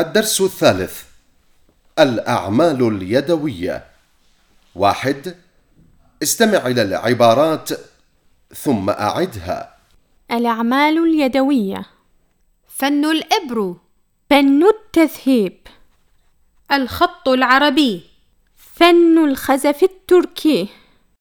الدرس الثالث الأعمال اليدوية. واحد استمع إلى العبارات ثم أعدها. الأعمال اليدوية. فن الإبر. فن التذهيب. الخط العربي. فن الخزف التركي.